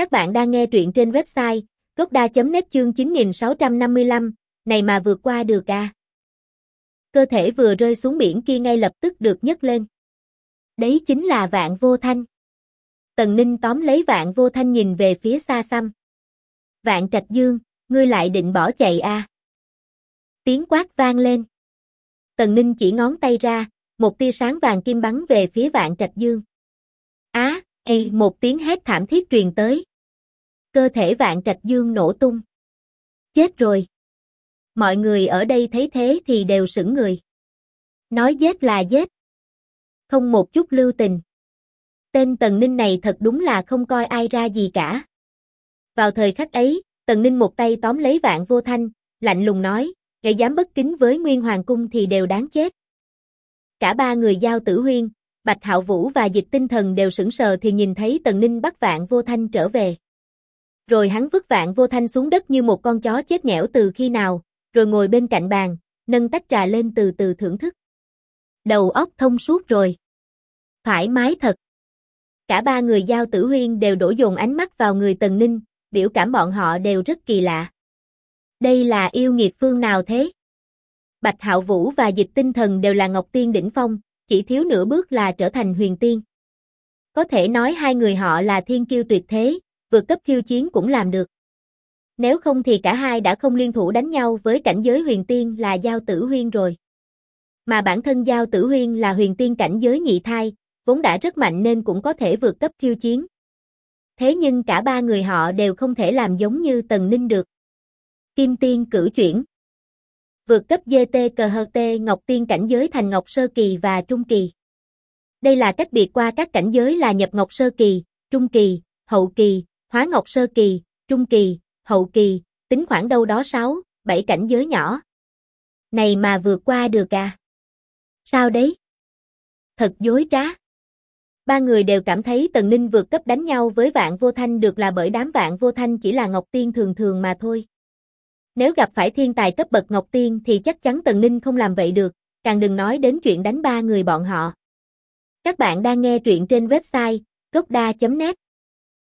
Các bạn đang nghe truyện trên website gocda.net chương 9655, này mà vượt qua được à. Cơ thể vừa rơi xuống biển kia ngay lập tức được nhấc lên. Đấy chính là vạn vô thanh. Tần Ninh tóm lấy vạn vô thanh nhìn về phía xa xăm. Vạn trạch dương, ngươi lại định bỏ chạy à. Tiếng quát vang lên. Tần Ninh chỉ ngón tay ra, một tia sáng vàng kim bắn về phía vạn trạch dương. Á, à, một tiếng hét thảm thiết truyền tới. Cơ thể vạn trạch dương nổ tung. Chết rồi. Mọi người ở đây thấy thế thì đều sững người. Nói giết là giết. Không một chút lưu tình. Tên Tần Ninh này thật đúng là không coi ai ra gì cả. Vào thời khắc ấy, Tần Ninh một tay tóm lấy vạn vô thanh, lạnh lùng nói, kẻ dám bất kính với Nguyên Hoàng Cung thì đều đáng chết. Cả ba người giao tử huyên, Bạch Hạo Vũ và Dịch Tinh Thần đều sững sờ thì nhìn thấy Tần Ninh bắt vạn vô thanh trở về. Rồi hắn vứt vạn vô thanh xuống đất như một con chó chết nghẽo từ khi nào, rồi ngồi bên cạnh bàn, nâng tách trà lên từ từ thưởng thức. Đầu óc thông suốt rồi. Thoải mái thật. Cả ba người giao tử huyên đều đổ dồn ánh mắt vào người Tần Ninh, biểu cảm bọn họ đều rất kỳ lạ. Đây là yêu nghiệt phương nào thế? Bạch Hạo Vũ và Dịch Tinh Thần đều là Ngọc Tiên đỉnh phong, chỉ thiếu nửa bước là trở thành huyền tiên. Có thể nói hai người họ là thiên kiêu tuyệt thế, vượt cấp khiêu chiến cũng làm được. Nếu không thì cả hai đã không liên thủ đánh nhau với cảnh giới huyền tiên là Giao Tử Huyên rồi. Mà bản thân Giao Tử Huyên là huyền tiên cảnh giới nhị thai, vốn đã rất mạnh nên cũng có thể vượt cấp khiêu chiến. Thế nhưng cả ba người họ đều không thể làm giống như Tần Ninh được. Kim Tiên cử chuyển Vượt cấp GT CHT Ngọc Tiên cảnh giới thành Ngọc Sơ Kỳ và Trung Kỳ. Đây là cách biệt qua các cảnh giới là nhập Ngọc Sơ Kỳ, Trung Kỳ, Hậu Kỳ, Hóa Ngọc Sơ Kỳ, Trung Kỳ, Hậu Kỳ, tính khoảng đâu đó 6, 7 cảnh giới nhỏ. Này mà vượt qua được à? Sao đấy? Thật dối trá. Ba người đều cảm thấy Tần Ninh vượt cấp đánh nhau với Vạn Vô Thanh được là bởi đám Vạn Vô Thanh chỉ là Ngọc Tiên thường thường mà thôi. Nếu gặp phải thiên tài cấp bậc Ngọc Tiên thì chắc chắn Tần Ninh không làm vậy được, càng đừng nói đến chuyện đánh ba người bọn họ. Các bạn đang nghe truyện trên website gocda.net